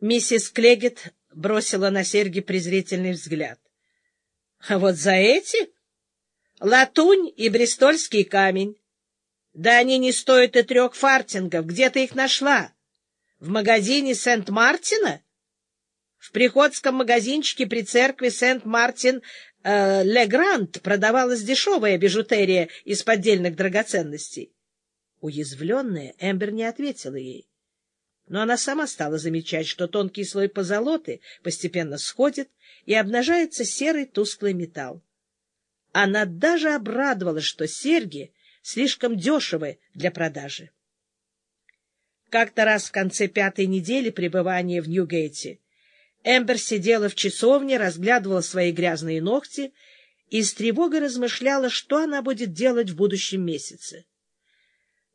Миссис Клегет бросила на серьги презрительный взгляд. — А вот за эти? Латунь и брестольский камень. Да они не стоят и трех фартингов. Где ты их нашла? В магазине Сент-Мартина? В приходском магазинчике при церкви Сент-Мартин э, Легрант продавалась дешевая бижутерия из поддельных драгоценностей. Уязвленная, Эмбер не ответила ей. Но она сама стала замечать, что тонкий слой позолоты постепенно сходит, и обнажается серый тусклый металл. Она даже обрадовалась, что серьги слишком дешевы для продажи. Как-то раз в конце пятой недели пребывания в Ньюгейте Эмбер сидела в часовне, разглядывала свои грязные ногти и с тревогой размышляла, что она будет делать в будущем месяце.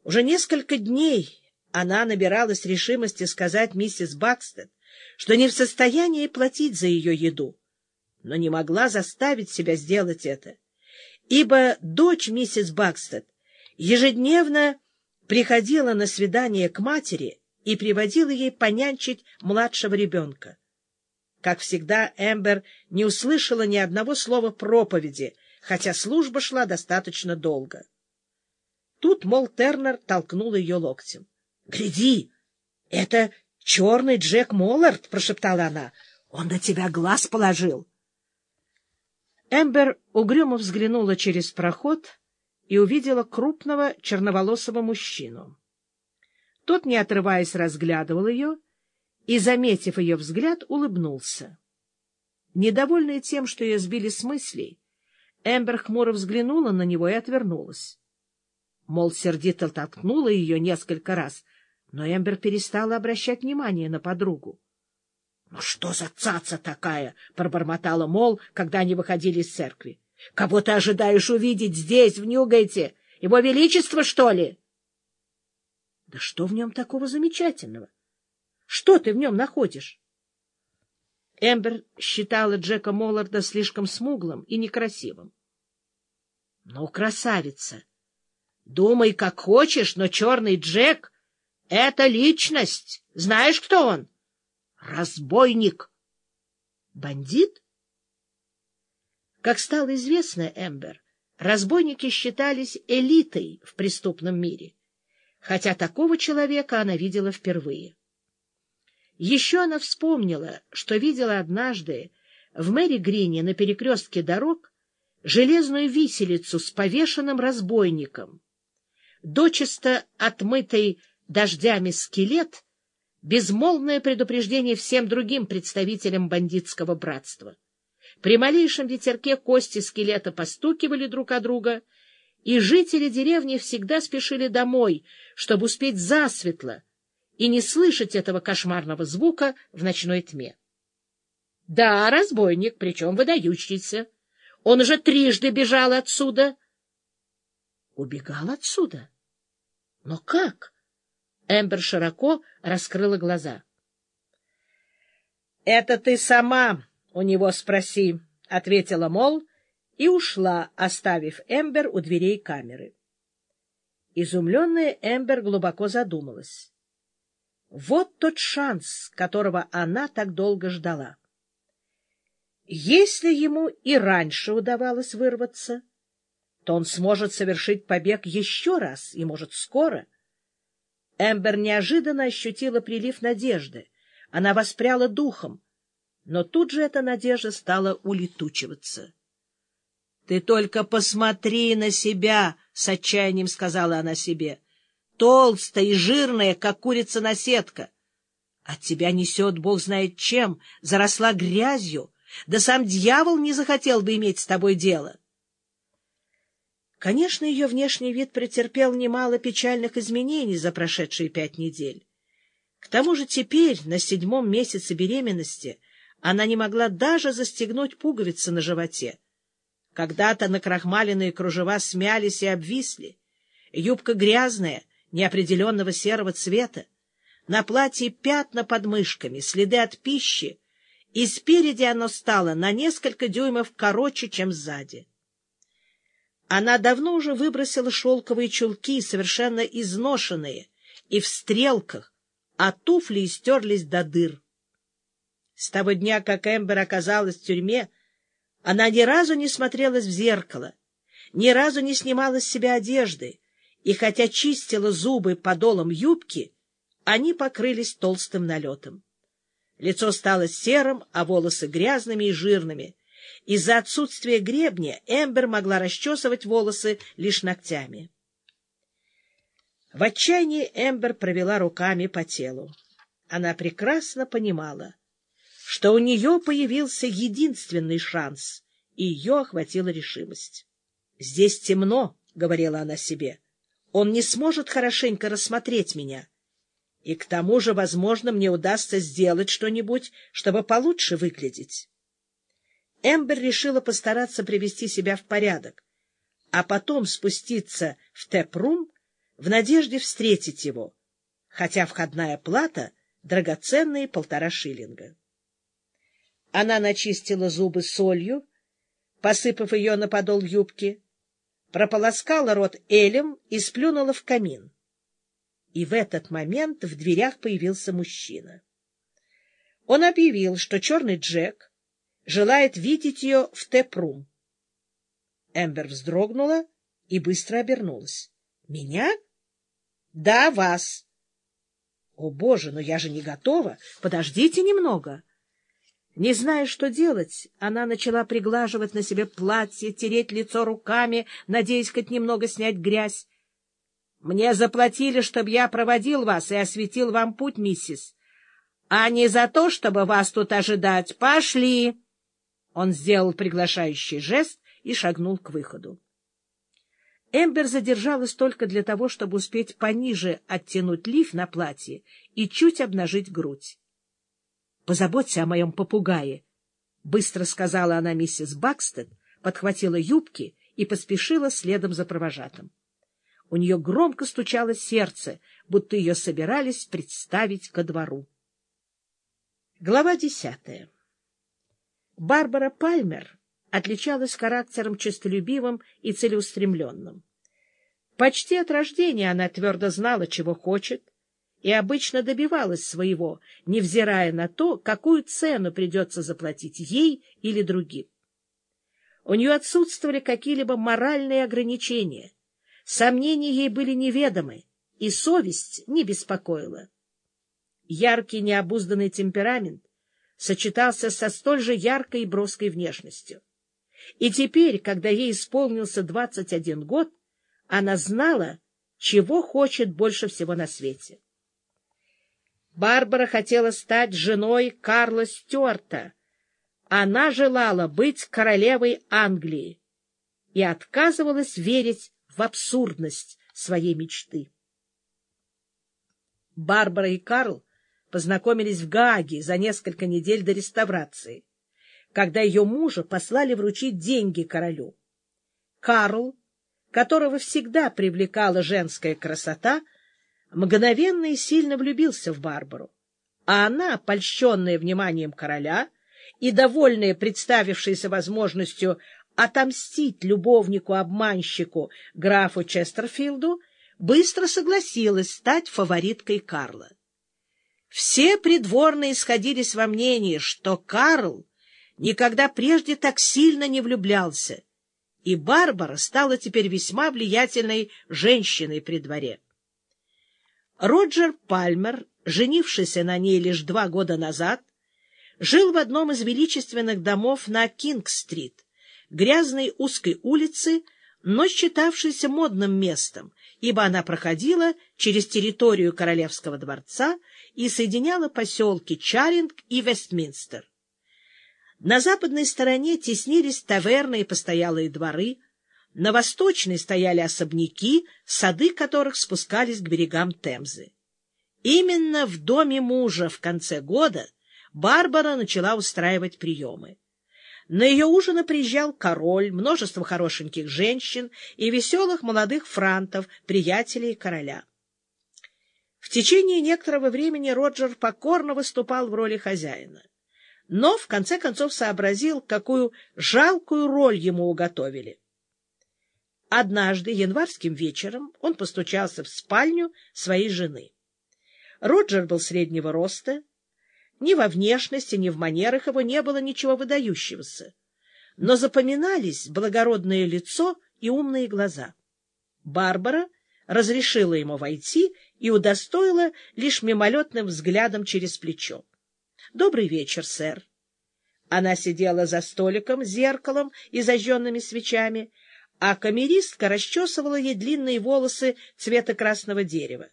Уже несколько дней она набиралась решимости сказать миссис Бакстед, что не в состоянии платить за ее еду, но не могла заставить себя сделать это, ибо дочь миссис Бакстед ежедневно приходила на свидание к матери и приводила ей понянчить младшего ребенка. Как всегда, Эмбер не услышала ни одного слова проповеди, хотя служба шла достаточно долго. Тут Мол Тернер толкнул ее локтем. — Гляди, это черный Джек Моллард, — прошептала она. — Он на тебя глаз положил. Эмбер угрюмо взглянула через проход и увидела крупного черноволосого мужчину. Тот, не отрываясь, разглядывал ее и, заметив ее взгляд, улыбнулся. Недовольная тем, что ее сбили с мыслей, Эмбер хмуро взглянула на него и отвернулась. Мол, сердито толкнула ее несколько раз, но Эмбер перестала обращать внимание на подругу. — Ну что за цаца такая? — пробормотала Мол, когда они выходили из церкви. — Кого ты ожидаешь увидеть здесь, в Ньюгайте? Его Величество, что ли? — Да что в нем такого замечательного? Что ты в нем находишь? Эмбер считала Джека Молларда слишком смуглым и некрасивым. — Ну, красавица! Думай, как хочешь, но черный Джек — это личность. Знаешь, кто он? Разбойник. Бандит? Как стало известно, Эмбер, разбойники считались элитой в преступном мире, хотя такого человека она видела впервые. Еще она вспомнила, что видела однажды в Мэри Грине на перекрестке дорог железную виселицу с повешенным разбойником. Дочисто отмытый дождями скелет безмолвное предупреждение всем другим представителям бандитского братства. При малейшем ветерке кости скелета постукивали друг о друга, и жители деревни всегда спешили домой, чтобы успеть засветло и не слышать этого кошмарного звука в ночной тьме. Да, разбойник, причем выдающийся. Он уже трижды бежал отсюда. Убегал отсюда? Но как? Эмбер широко раскрыла глаза. — Это ты сама у него спроси, — ответила Мол и ушла, оставив Эмбер у дверей камеры. Изумленная Эмбер глубоко задумалась. Вот тот шанс, которого она так долго ждала. Если ему и раньше удавалось вырваться, то он сможет совершить побег еще раз, и, может, скоро. Эмбер неожиданно ощутила прилив надежды. Она воспряла духом, но тут же эта надежда стала улетучиваться. — Ты только посмотри на себя! — с отчаянием сказала она себе. — Толстая и жирная, как курица-наседка. От тебя несет бог знает чем, заросла грязью, да сам дьявол не захотел бы иметь с тобой дело. Конечно, ее внешний вид претерпел немало печальных изменений за прошедшие пять недель. К тому же теперь, на седьмом месяце беременности, она не могла даже застегнуть пуговицы на животе. Когда-то накрахмаленные кружева смялись и обвисли. Юбка грязная, неопределенного серого цвета. На платье пятна под мышками, следы от пищи, и спереди оно стало на несколько дюймов короче, чем сзади. Она давно уже выбросила шелковые чулки, совершенно изношенные, и в стрелках, а туфли истерлись до дыр. С того дня, как Эмбер оказалась в тюрьме, она ни разу не смотрелась в зеркало, ни разу не снимала с себя одежды, и хотя чистила зубы подолом юбки, они покрылись толстым налетом. Лицо стало серым, а волосы грязными и жирными. Из-за отсутствия гребня Эмбер могла расчесывать волосы лишь ногтями. В отчаянии Эмбер провела руками по телу. Она прекрасно понимала, что у нее появился единственный шанс, и ее охватила решимость. «Здесь темно», — говорила она себе. «Он не сможет хорошенько рассмотреть меня. И к тому же, возможно, мне удастся сделать что-нибудь, чтобы получше выглядеть». Эмбер решила постараться привести себя в порядок, а потом спуститься в тэп-рум в надежде встретить его, хотя входная плата — драгоценные полтора шиллинга. Она начистила зубы солью, посыпав ее на подол юбки, прополоскала рот элем и сплюнула в камин. И в этот момент в дверях появился мужчина. Он объявил, что черный Джек желает видеть ее в Тепрум. Эмбер вздрогнула и быстро обернулась. — Меня? — Да, вас. — О, боже, но я же не готова. Подождите немного. — не зная, что делать, она начала приглаживать на себе платье, тереть лицо руками, надеясь хоть немного снять грязь. — Мне заплатили, чтобы я проводил вас и осветил вам путь, миссис. А не за то, чтобы вас тут ожидать. Пошли! Он сделал приглашающий жест и шагнул к выходу. Эмбер задержалась только для того, чтобы успеть пониже оттянуть лиф на платье и чуть обнажить грудь. — Позаботься о моем попугае, — быстро сказала она миссис Бакстед, подхватила юбки и поспешила следом за провожатым. У нее громко стучало сердце, будто ее собирались представить ко двору. Глава десятая Барбара Пальмер отличалась характером честолюбивым и целеустремленным. Почти от рождения она твердо знала, чего хочет, и обычно добивалась своего, невзирая на то, какую цену придется заплатить ей или другим. У нее отсутствовали какие-либо моральные ограничения, сомнения ей были неведомы, и совесть не беспокоила. Яркий необузданный темперамент сочетался со столь же яркой и броской внешностью. И теперь, когда ей исполнился двадцать один год, она знала, чего хочет больше всего на свете. Барбара хотела стать женой Карла Стюарта. Она желала быть королевой Англии и отказывалась верить в абсурдность своей мечты. Барбара и Карл познакомились в Гааге за несколько недель до реставрации, когда ее мужа послали вручить деньги королю. Карл, которого всегда привлекала женская красота, мгновенно и сильно влюбился в Барбару, а она, польщенная вниманием короля и довольная представившейся возможностью отомстить любовнику-обманщику графу Честерфилду, быстро согласилась стать фавориткой Карла. Все придворные сходились во мнении, что Карл никогда прежде так сильно не влюблялся, и Барбара стала теперь весьма влиятельной женщиной при дворе. Роджер Пальмер, женившийся на ней лишь два года назад, жил в одном из величественных домов на Кинг-стрит, грязной узкой улице, но считавшейся модным местом, ибо она проходила через территорию Королевского дворца и соединяла поселки Чаринг и Вестминстер. На западной стороне теснились таверны и постоялые дворы, на восточной стояли особняки, сады которых спускались к берегам Темзы. Именно в доме мужа в конце года Барбара начала устраивать приемы. На ее ужины приезжал король, множество хорошеньких женщин и веселых молодых франтов, приятелей короля. В течение некоторого времени Роджер покорно выступал в роли хозяина, но в конце концов сообразил, какую жалкую роль ему уготовили. Однажды, январским вечером, он постучался в спальню своей жены. Роджер был среднего роста, Ни во внешности, ни в манерах его не было ничего выдающегося. Но запоминались благородное лицо и умные глаза. Барбара разрешила ему войти и удостоила лишь мимолетным взглядом через плечо. — Добрый вечер, сэр. Она сидела за столиком с зеркалом и зажженными свечами, а камеристка расчесывала ей длинные волосы цвета красного дерева.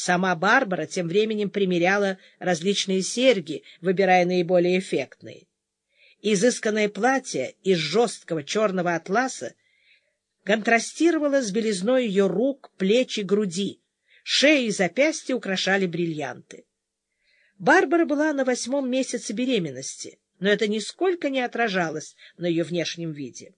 Сама Барбара тем временем примеряла различные серьги, выбирая наиболее эффектные. Изысканное платье из жесткого черного атласа контрастировало с белизной ее рук, плеч и груди. Шеи и запястья украшали бриллианты. Барбара была на восьмом месяце беременности, но это нисколько не отражалось на ее внешнем виде.